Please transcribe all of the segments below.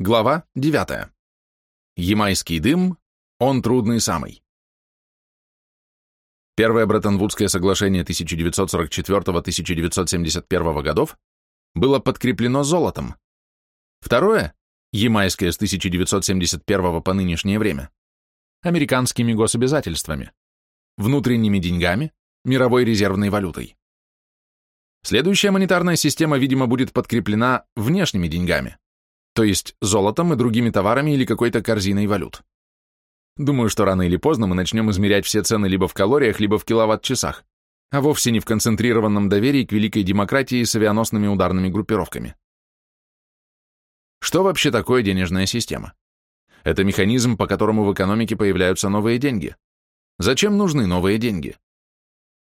Глава 9. Ямайский дым, он трудный самый. Первое Бреттон-Вудское соглашение 1944-1971 годов было подкреплено золотом. Второе, Ямайское с 1971 по нынешнее время, американскими гособязательствами, внутренними деньгами, мировой резервной валютой. Следующая монетарная система, видимо, будет подкреплена внешними деньгами то есть золотом и другими товарами или какой-то корзиной валют. Думаю, что рано или поздно мы начнем измерять все цены либо в калориях, либо в киловатт-часах, а вовсе не в концентрированном доверии к великой демократии с авианосными ударными группировками. Что вообще такое денежная система? Это механизм, по которому в экономике появляются новые деньги. Зачем нужны новые деньги?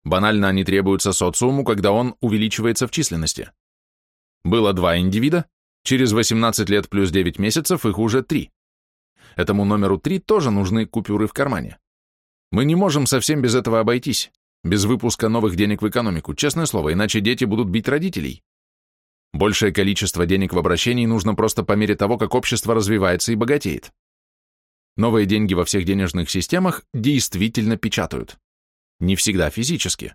Банально они требуются социуму, когда он увеличивается в численности. Было два индивида, Через 18 лет плюс 9 месяцев их уже 3. Этому номеру 3 тоже нужны купюры в кармане. Мы не можем совсем без этого обойтись, без выпуска новых денег в экономику, честное слово, иначе дети будут бить родителей. Большее количество денег в обращении нужно просто по мере того, как общество развивается и богатеет. Новые деньги во всех денежных системах действительно печатают. Не всегда физически.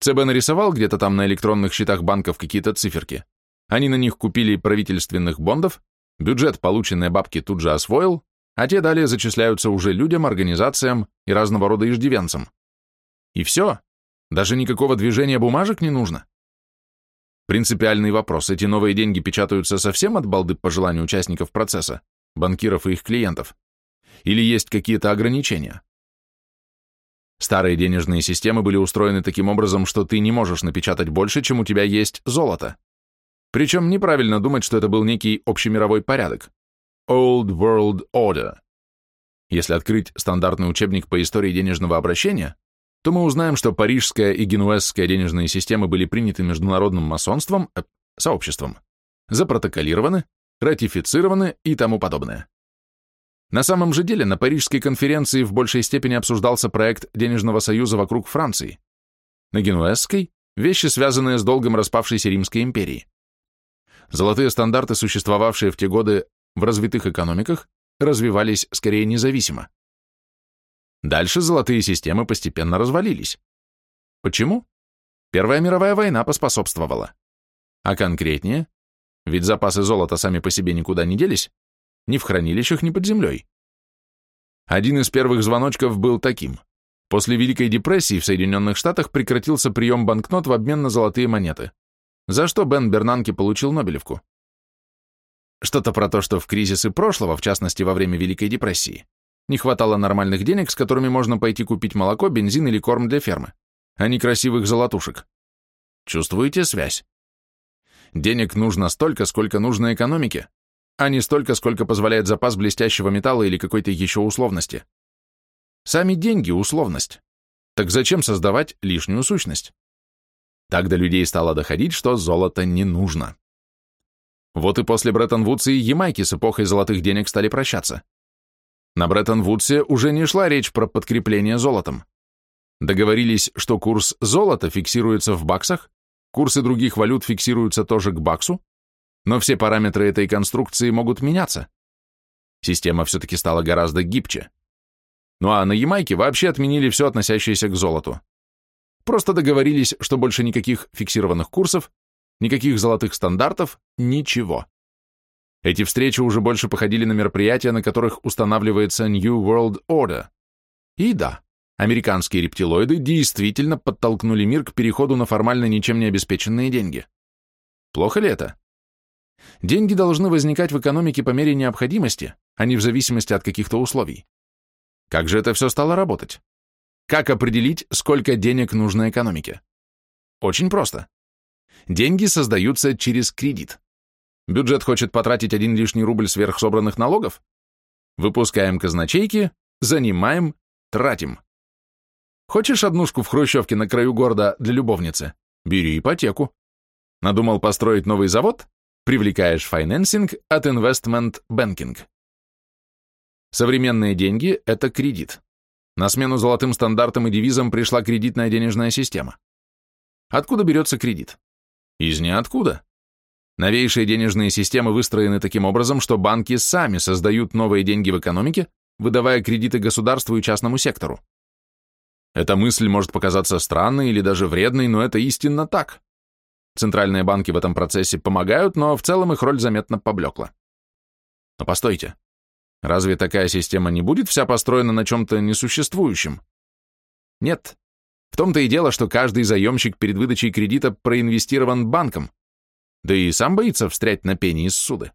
ЦБ нарисовал где-то там на электронных счетах банков какие-то циферки. Они на них купили правительственных бондов, бюджет полученные бабки тут же освоил, а те далее зачисляются уже людям, организациям и разного рода иждивенцам. И все, даже никакого движения бумажек не нужно. Принципиальный вопрос, эти новые деньги печатаются совсем от балды по желанию участников процесса, банкиров и их клиентов? Или есть какие-то ограничения? Старые денежные системы были устроены таким образом, что ты не можешь напечатать больше, чем у тебя есть золото. Причем неправильно думать, что это был некий общемировой порядок. Old World Order. Если открыть стандартный учебник по истории денежного обращения, то мы узнаем, что парижская и генуэзская денежные системы были приняты международным масонством, э, сообществом, запротоколированы, ратифицированы и тому подобное. На самом же деле на Парижской конференции в большей степени обсуждался проект денежного союза вокруг Франции. На генуэзской – вещи, связанные с долгом распавшейся Римской империи. Золотые стандарты, существовавшие в те годы в развитых экономиках, развивались скорее независимо. Дальше золотые системы постепенно развалились. Почему? Первая мировая война поспособствовала. А конкретнее, ведь запасы золота сами по себе никуда не делись, ни в хранилищах, ни под землей. Один из первых звоночков был таким. После Великой депрессии в Соединенных Штатах прекратился прием банкнот в обмен на золотые монеты за что Бен Бернанке получил Нобелевку. Что-то про то, что в кризисы прошлого, в частности во время Великой депрессии, не хватало нормальных денег, с которыми можно пойти купить молоко, бензин или корм для фермы, а не красивых золотушек. Чувствуете связь? Денег нужно столько, сколько нужно экономике, а не столько, сколько позволяет запас блестящего металла или какой-то еще условности. Сами деньги – условность. Так зачем создавать лишнюю сущность? Так до людей стало доходить, что золото не нужно. Вот и после Бреттон-Вудса и Ямайки с эпохой золотых денег стали прощаться. На Бреттон-Вудсе уже не шла речь про подкрепление золотом. Договорились, что курс золота фиксируется в баксах, курсы других валют фиксируются тоже к баксу, но все параметры этой конструкции могут меняться. Система все-таки стала гораздо гибче. Ну а на Ямайке вообще отменили все относящееся к золоту. Просто договорились, что больше никаких фиксированных курсов, никаких золотых стандартов, ничего. Эти встречи уже больше походили на мероприятия, на которых устанавливается New World Order. И да, американские рептилоиды действительно подтолкнули мир к переходу на формально ничем не обеспеченные деньги. Плохо ли это? Деньги должны возникать в экономике по мере необходимости, а не в зависимости от каких-то условий. Как же это все стало работать? Как определить, сколько денег нужно экономике? Очень просто. Деньги создаются через кредит. Бюджет хочет потратить один лишний рубль сверх собранных налогов? Выпускаем казначейки, занимаем, тратим. Хочешь однушку в Хрущевке на краю города для любовницы? Бери ипотеку. Надумал построить новый завод? Привлекаешь financing от Investment Banking. Современные деньги – это кредит. На смену золотым стандартам и девизам пришла кредитная денежная система. Откуда берется кредит? Из ниоткуда. Новейшие денежные системы выстроены таким образом, что банки сами создают новые деньги в экономике, выдавая кредиты государству и частному сектору. Эта мысль может показаться странной или даже вредной, но это истинно так. Центральные банки в этом процессе помогают, но в целом их роль заметно поблекла. Но постойте, разве такая система не будет вся построена на чем-то несуществующем? Нет. В том-то и дело, что каждый заемщик перед выдачей кредита проинвестирован банком, да и сам боится встрять на пени из суды.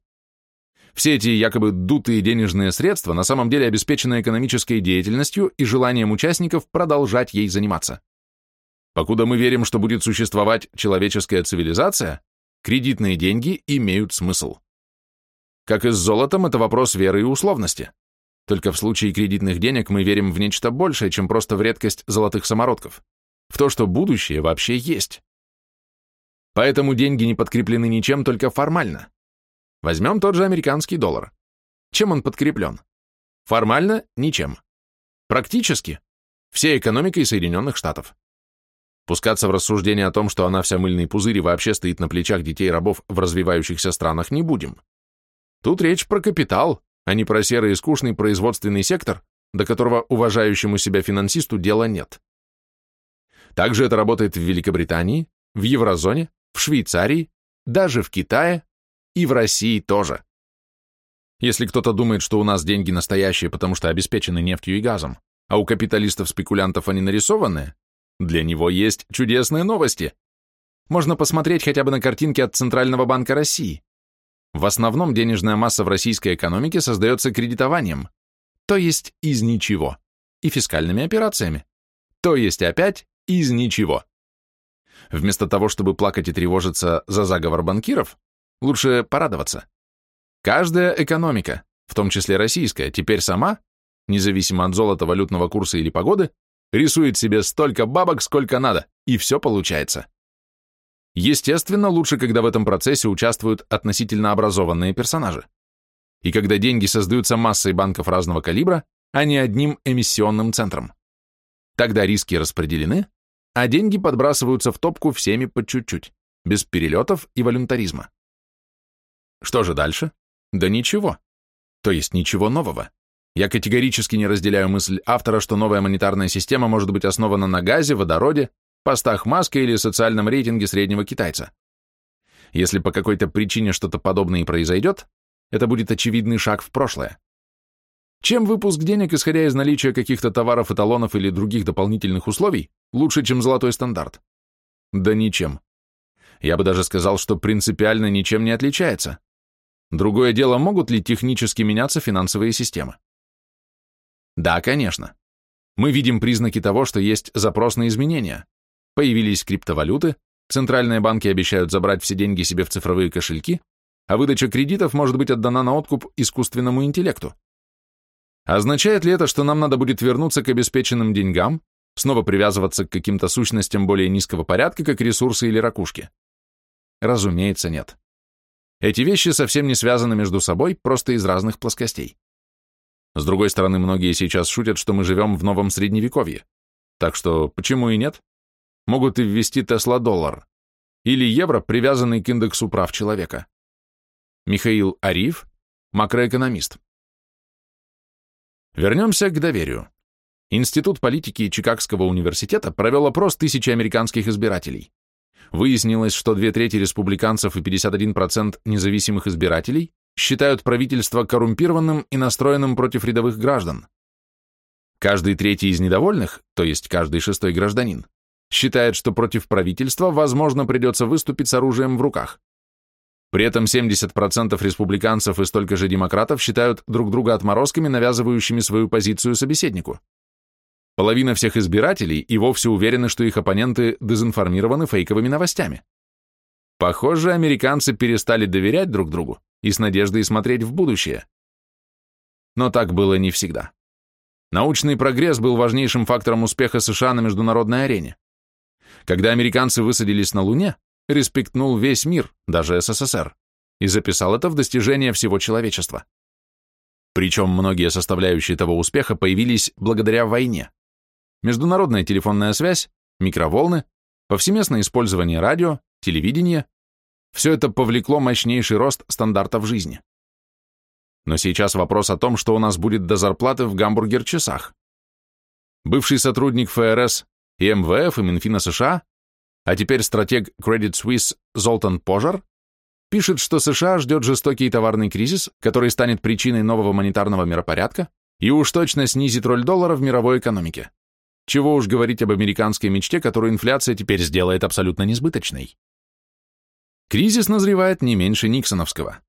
Все эти якобы дутые денежные средства на самом деле обеспечены экономической деятельностью и желанием участников продолжать ей заниматься. Покуда мы верим, что будет существовать человеческая цивилизация, кредитные деньги имеют смысл. Как и с золотом, это вопрос веры и условности. Только в случае кредитных денег мы верим в нечто большее, чем просто в редкость золотых самородков, в то, что будущее вообще есть. Поэтому деньги не подкреплены ничем, только формально. Возьмем тот же американский доллар. Чем он подкреплен? Формально – ничем. Практически – всей экономикой Соединенных Штатов. Пускаться в рассуждение о том, что она вся мыльный пузырь и вообще стоит на плечах детей-рабов в развивающихся странах, не будем. Тут речь про капитал, а не про серый и скучный производственный сектор, до которого уважающему себя финансисту дела нет. Также это работает в Великобритании, в еврозоне, в Швейцарии, даже в Китае и в России тоже. Если кто-то думает, что у нас деньги настоящие, потому что обеспечены нефтью и газом, а у капиталистов-спекулянтов они нарисованные, для него есть чудесные новости. Можно посмотреть хотя бы на картинки от Центрального банка России. В основном денежная масса в российской экономике создается кредитованием, то есть из ничего, и фискальными операциями, то есть опять из ничего. Вместо того, чтобы плакать и тревожиться за заговор банкиров, лучше порадоваться. Каждая экономика, в том числе российская, теперь сама, независимо от золота, валютного курса или погоды, рисует себе столько бабок, сколько надо, и все получается. Естественно, лучше, когда в этом процессе участвуют относительно образованные персонажи. И когда деньги создаются массой банков разного калибра, а не одним эмиссионным центром. Тогда риски распределены, а деньги подбрасываются в топку всеми по чуть-чуть, без перелетов и волюнтаризма. Что же дальше? Да ничего. То есть ничего нового. Я категорически не разделяю мысль автора, что новая монетарная система может быть основана на газе, водороде, постах маска или социальном рейтинге среднего китайца. Если по какой-то причине что-то подобное и произойдет, это будет очевидный шаг в прошлое. Чем выпуск денег, исходя из наличия каких-то товаров, эталонов или других дополнительных условий, лучше, чем золотой стандарт? Да ничем. Я бы даже сказал, что принципиально ничем не отличается. Другое дело, могут ли технически меняться финансовые системы? Да, конечно. Мы видим признаки того, что есть запрос на изменения. Появились криптовалюты, центральные банки обещают забрать все деньги себе в цифровые кошельки, а выдача кредитов может быть отдана на откуп искусственному интеллекту. Означает ли это, что нам надо будет вернуться к обеспеченным деньгам, снова привязываться к каким-то сущностям более низкого порядка, как ресурсы или ракушки? Разумеется, нет. Эти вещи совсем не связаны между собой, просто из разных плоскостей. С другой стороны, многие сейчас шутят, что мы живем в новом средневековье. Так что почему и нет? Могут и ввести Тесла-доллар. Или евро, привязанный к индексу прав человека. Михаил Ариф, макроэкономист. Вернемся к доверию. Институт политики Чикагского университета провел опрос тысячи американских избирателей. Выяснилось, что две трети республиканцев и 51% независимых избирателей считают правительство коррумпированным и настроенным против рядовых граждан. Каждый третий из недовольных, то есть каждый шестой гражданин, считает, что против правительства, возможно, придется выступить с оружием в руках. При этом 70% республиканцев и столько же демократов считают друг друга отморозками, навязывающими свою позицию собеседнику. Половина всех избирателей и вовсе уверены, что их оппоненты дезинформированы фейковыми новостями. Похоже, американцы перестали доверять друг другу и с надеждой смотреть в будущее. Но так было не всегда. Научный прогресс был важнейшим фактором успеха США на международной арене. Когда американцы высадились на Луне, респектнул весь мир, даже СССР, и записал это в достижение всего человечества. Причем многие составляющие того успеха появились благодаря войне. Международная телефонная связь, микроволны, повсеместное использование радио, телевидения, все это повлекло мощнейший рост стандартов жизни. Но сейчас вопрос о том, что у нас будет до зарплаты в гамбургер-часах. Бывший сотрудник ФРС и МВФ и Минфина США, а теперь стратег Credit Suisse Золтан Пожар, пишет, что США ждет жестокий товарный кризис, который станет причиной нового монетарного миропорядка и уж точно снизит роль доллара в мировой экономике. Чего уж говорить об американской мечте, которую инфляция теперь сделает абсолютно несбыточной. Кризис назревает не меньше Никсоновского.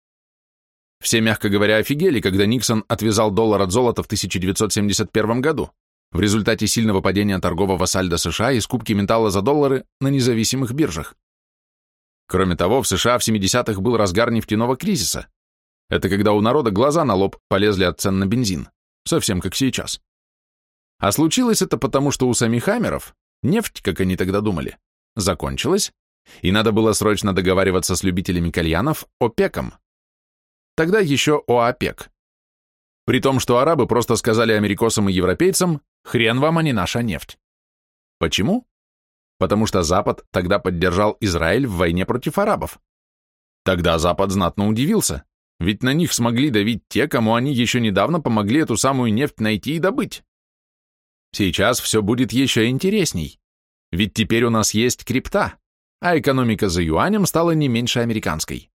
Все, мягко говоря, офигели, когда Никсон отвязал доллар от золота в 1971 году в результате сильного падения торгового сальда США и скупки металла за доллары на независимых биржах. Кроме того, в США в 70-х был разгар нефтяного кризиса. Это когда у народа глаза на лоб полезли от цен на бензин, совсем как сейчас. А случилось это потому, что у самих Амеров нефть, как они тогда думали, закончилась, и надо было срочно договариваться с любителями кальянов ОПЕКом. Тогда еще ОАПЕК. При том, что арабы просто сказали америкосам и европейцам, хрен вам, а не наша нефть. Почему? потому что Запад тогда поддержал Израиль в войне против арабов. Тогда Запад знатно удивился, ведь на них смогли давить те, кому они еще недавно помогли эту самую нефть найти и добыть. Сейчас все будет еще интересней, ведь теперь у нас есть крипта, а экономика за юанем стала не меньше американской.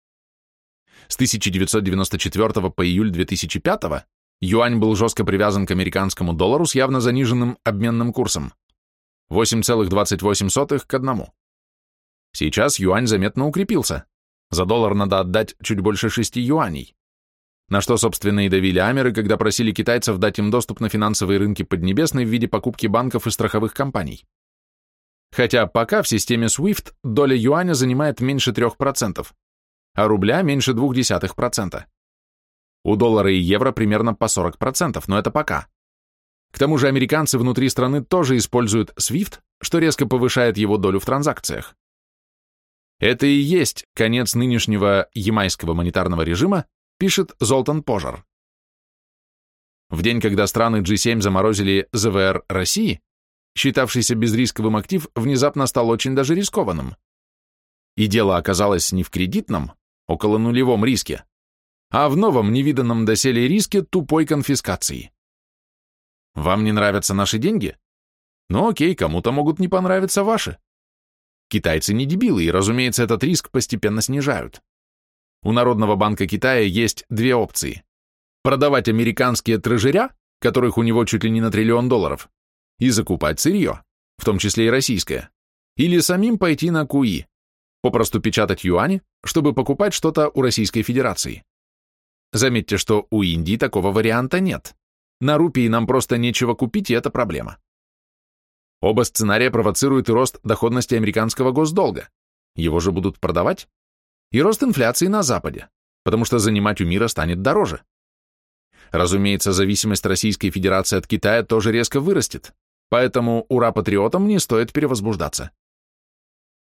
С 1994 по июль 2005 юань был жестко привязан к американскому доллару с явно заниженным обменным курсом. 8,28 к одному. Сейчас юань заметно укрепился. За доллар надо отдать чуть больше 6 юаней. На что, собственно, и давили амеры, когда просили китайцев дать им доступ на финансовые рынки Поднебесной в виде покупки банков и страховых компаний. Хотя пока в системе SWIFT доля юаня занимает меньше 3%, а рубля меньше 0,2%. У доллара и евро примерно по 40%, но это пока. К тому же американцы внутри страны тоже используют SWIFT, что резко повышает его долю в транзакциях. Это и есть конец нынешнего ямайского монетарного режима, пишет Золтан Пожар. В день, когда страны G7 заморозили ЗВР России, считавшийся безрисковым актив внезапно стал очень даже рискованным. И дело оказалось не в кредитном, около нулевом риске, а в новом невиданном доселе риске тупой конфискации. Вам не нравятся наши деньги? Ну окей, кому-то могут не понравиться ваши. Китайцы не дебилы, и, разумеется, этот риск постепенно снижают. У Народного банка Китая есть две опции. Продавать американские трежеря, которых у него чуть ли не на триллион долларов, и закупать сырье, в том числе и российское, или самим пойти на КУИ, попросту печатать юани, чтобы покупать что-то у Российской Федерации. Заметьте, что у Индии такого варианта нет. На рупии нам просто нечего купить, и это проблема. Оба сценария провоцируют и рост доходности американского госдолга. Его же будут продавать. И рост инфляции на Западе, потому что занимать у мира станет дороже. Разумеется, зависимость Российской Федерации от Китая тоже резко вырастет, поэтому ура-патриотам не стоит перевозбуждаться.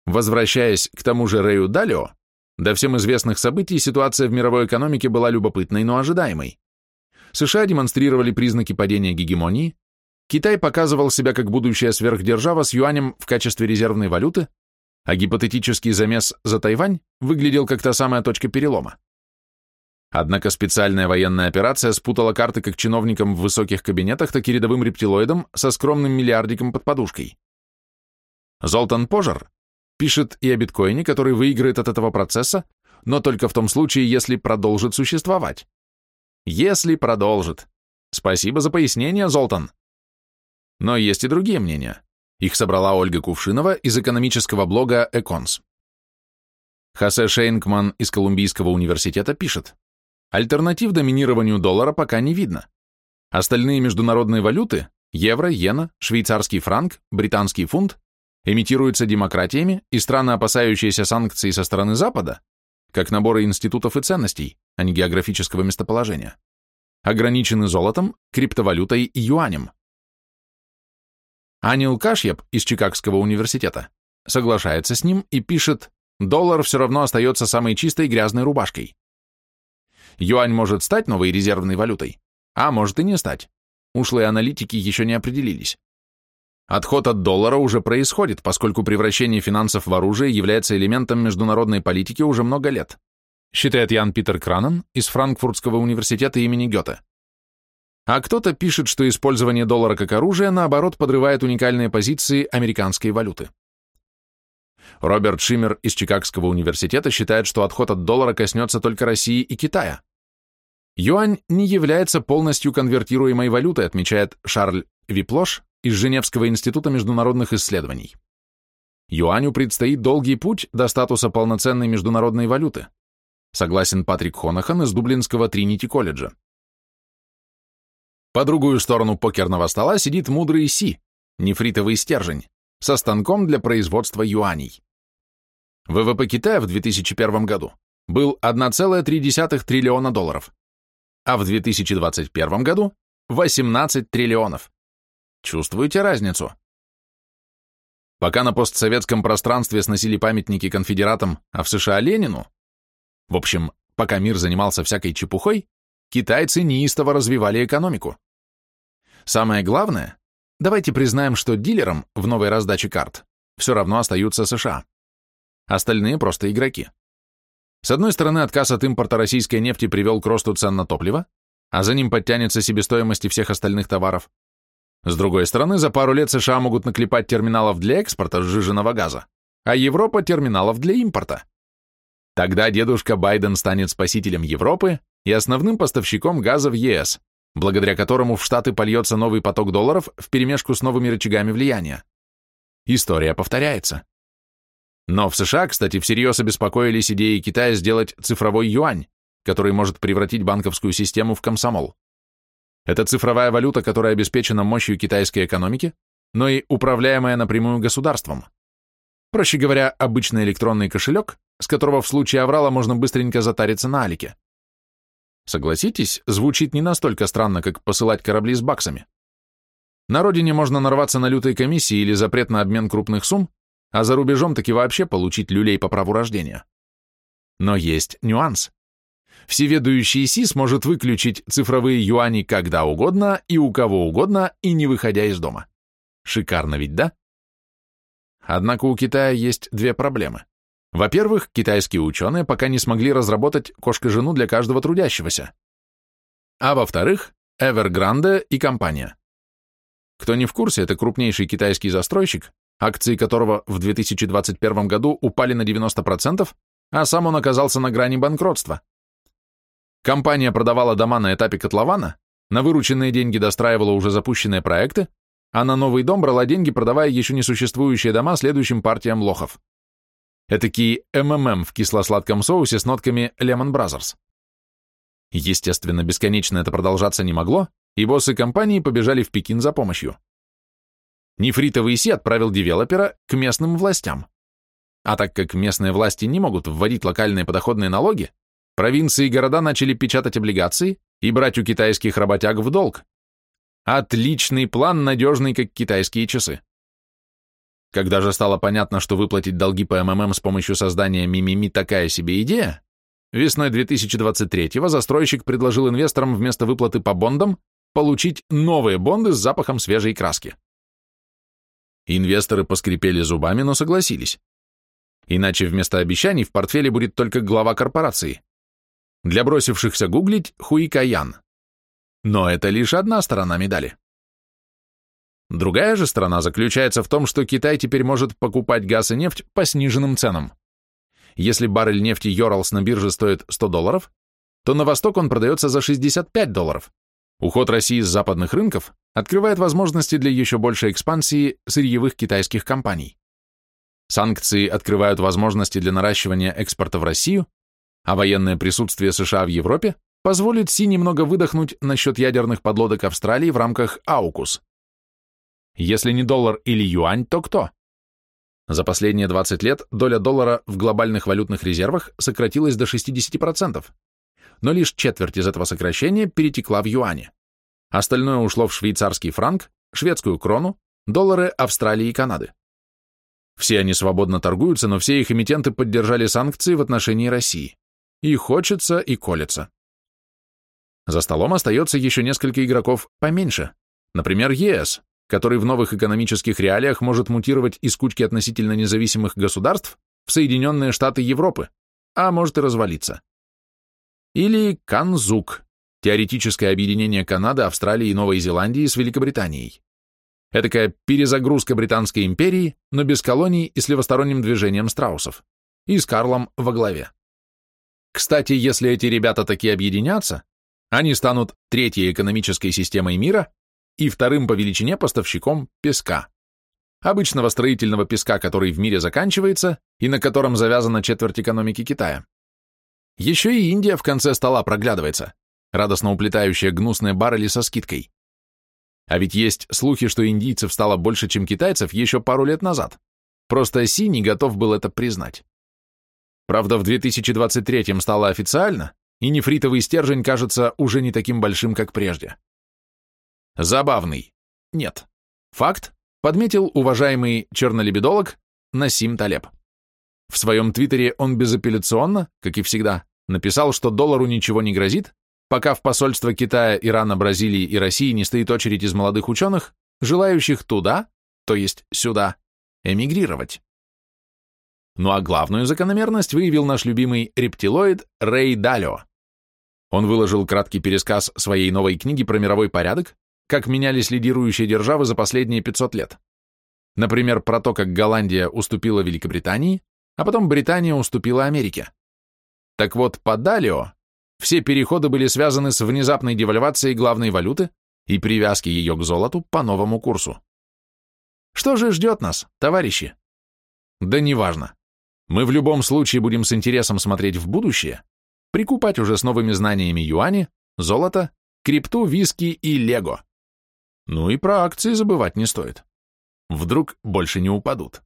Возвращаясь к тому же Рэю Далио, до всем известных событий ситуация в мировой экономике была любопытной, но ожидаемой. США демонстрировали признаки падения гегемонии, Китай показывал себя как будущая сверхдержава с юанем в качестве резервной валюты, а гипотетический замес за Тайвань выглядел как та самая точка перелома. Однако специальная военная операция спутала карты как чиновникам в высоких кабинетах, так и рядовым рептилоидам со скромным миллиардиком под подушкой. Золтан Пожар пишет и о биткоине, который выиграет от этого процесса, но только в том случае, если продолжит существовать. Если продолжит. Спасибо за пояснение, Золтан. Но есть и другие мнения. Их собрала Ольга Кувшинова из экономического блога «Эконс». Хосе Шейнкман из Колумбийского университета пишет, альтернатив доминированию доллара пока не видно. Остальные международные валюты – евро, иена, швейцарский франк, британский фунт – эмитируются демократиями, и страны, опасающиеся санкций со стороны Запада, как наборы институтов и ценностей, а не географического местоположения, ограничены золотом, криптовалютой и юанем. Анил Кашьяб из Чикагского университета соглашается с ним и пишет, доллар все равно остается самой чистой грязной рубашкой. Юань может стать новой резервной валютой, а может и не стать. Ушлые аналитики еще не определились. Отход от доллара уже происходит, поскольку превращение финансов в оружие является элементом международной политики уже много лет, считает Ян Питер Кранен из Франкфуртского университета имени Гёте. А кто-то пишет, что использование доллара как оружия, наоборот, подрывает уникальные позиции американской валюты. Роберт Шиммер из Чикагского университета считает, что отход от доллара коснется только России и Китая. Юань не является полностью конвертируемой валютой, отмечает Шарль Виплош из Женевского института международных исследований. Юаню предстоит долгий путь до статуса полноценной международной валюты, согласен Патрик Хонахан из Дублинского Тринити колледжа. По другую сторону покерного стола сидит мудрый Си, нефритовый стержень, со станком для производства юаней. ВВП Китая в 2001 году был 1,3 триллиона долларов, а в 2021 году 18 триллионов. Чувствуете разницу? Пока на постсоветском пространстве сносили памятники конфедератам, а в США Ленину, в общем, пока мир занимался всякой чепухой, китайцы неистово развивали экономику. Самое главное, давайте признаем, что дилером в новой раздаче карт все равно остаются США. Остальные просто игроки. С одной стороны, отказ от импорта российской нефти привел к росту цен на топливо, а за ним подтянется себестоимость всех остальных товаров. С другой стороны, за пару лет США могут наклепать терминалов для экспорта сжиженного газа, а Европа – терминалов для импорта. Тогда дедушка Байден станет спасителем Европы и основным поставщиком газа в ЕС, благодаря которому в Штаты польется новый поток долларов вперемешку с новыми рычагами влияния. История повторяется. Но в США, кстати, всерьез обеспокоились идеей Китая сделать цифровой юань, который может превратить банковскую систему в комсомол. Это цифровая валюта, которая обеспечена мощью китайской экономики, но и управляемая напрямую государством. Проще говоря, обычный электронный кошелек, с которого в случае аврала можно быстренько затариться на алике. Согласитесь, звучит не настолько странно, как посылать корабли с баксами. На родине можно нарваться на лютые комиссии или запрет на обмен крупных сумм, а за рубежом таки вообще получить люлей по праву рождения. Но есть нюанс. Всеведущий СИС может выключить цифровые юани когда угодно и у кого угодно и не выходя из дома. Шикарно ведь, да? Однако у Китая есть две проблемы. Во-первых, китайские ученые пока не смогли разработать кошка-жену для каждого трудящегося. А во-вторых, Evergrande и компания. Кто не в курсе, это крупнейший китайский застройщик, акции которого в 2021 году упали на 90%, а сам он оказался на грани банкротства. Компания продавала дома на этапе котлована, на вырученные деньги достраивала уже запущенные проекты, а на новый дом брала деньги, продавая еще не существующие дома следующим партиям лохов. Этакий МММ в кисло-сладком соусе с нотками Lehman Brothers. Естественно, бесконечно это продолжаться не могло, и боссы компании побежали в Пекин за помощью. Нефритовый Си отправил девелопера к местным властям. А так как местные власти не могут вводить локальные подоходные налоги, Провинции и города начали печатать облигации и брать у китайских работяг в долг. Отличный план, надежный, как китайские часы. Когда же стало понятно, что выплатить долги по МММ с помощью создания Мимими такая себе идея, весной 2023-го застройщик предложил инвесторам вместо выплаты по бондам получить новые бонды с запахом свежей краски. Инвесторы поскрипели зубами, но согласились. Иначе вместо обещаний в портфеле будет только глава корпорации. Для бросившихся гуглить Хуикаян. Но это лишь одна сторона медали. Другая же сторона заключается в том, что Китай теперь может покупать газ и нефть по сниженным ценам. Если баррель нефти Йоралс на бирже стоит 100 долларов, то на восток он продается за 65 долларов. Уход России с западных рынков открывает возможности для еще большей экспансии сырьевых китайских компаний. Санкции открывают возможности для наращивания экспорта в Россию, а военное присутствие США в Европе позволит Си немного выдохнуть насчет ядерных подлодок Австралии в рамках АУКУС. Если не доллар или юань, то кто? За последние 20 лет доля доллара в глобальных валютных резервах сократилась до 60%, но лишь четверть из этого сокращения перетекла в юани. Остальное ушло в швейцарский франк, шведскую крону, доллары Австралии и Канады. Все они свободно торгуются, но все их эмитенты поддержали санкции в отношении России. И хочется, и колется. За столом остается еще несколько игроков поменьше, например, ЕС, который в новых экономических реалиях может мутировать из кучки относительно независимых государств в Соединенные Штаты Европы, а может и развалиться. Или Канзук, теоретическое объединение Канады, Австралии и Новой Зеландии с Великобританией. Этакая перезагрузка Британской империи, но без колоний и с левосторонним движением страусов. И с Карлом во главе. Кстати, если эти ребята таки объединятся, они станут третьей экономической системой мира и вторым по величине поставщиком песка. Обычного строительного песка, который в мире заканчивается и на котором завязана четверть экономики Китая. Еще и Индия в конце стола проглядывается, радостно уплетающая гнусные баррели со скидкой. А ведь есть слухи, что индийцев стало больше, чем китайцев еще пару лет назад. Просто Си не готов был это признать. Правда, в 2023 стало официально, и нефритовый стержень кажется уже не таким большим, как прежде. Забавный. Нет. Факт подметил уважаемый чернолебедолог Насим Талеб. В своем твиттере он безапелляционно, как и всегда, написал, что доллару ничего не грозит, пока в посольство Китая, Ирана, Бразилии и России не стоит очередь из молодых ученых, желающих туда, то есть сюда, эмигрировать. Ну а главную закономерность выявил наш любимый рептилоид Рэй Далио. Он выложил краткий пересказ своей новой книги про мировой порядок, как менялись лидирующие державы за последние 500 лет. Например, про то, как Голландия уступила Великобритании, а потом Британия уступила Америке. Так вот, по Далио все переходы были связаны с внезапной девальвацией главной валюты и привязки ее к золоту по новому курсу. Что же ждет нас, товарищи? Да неважно. Мы в любом случае будем с интересом смотреть в будущее, прикупать уже с новыми знаниями юани, золото, крипту, виски и лего. Ну и про акции забывать не стоит. Вдруг больше не упадут.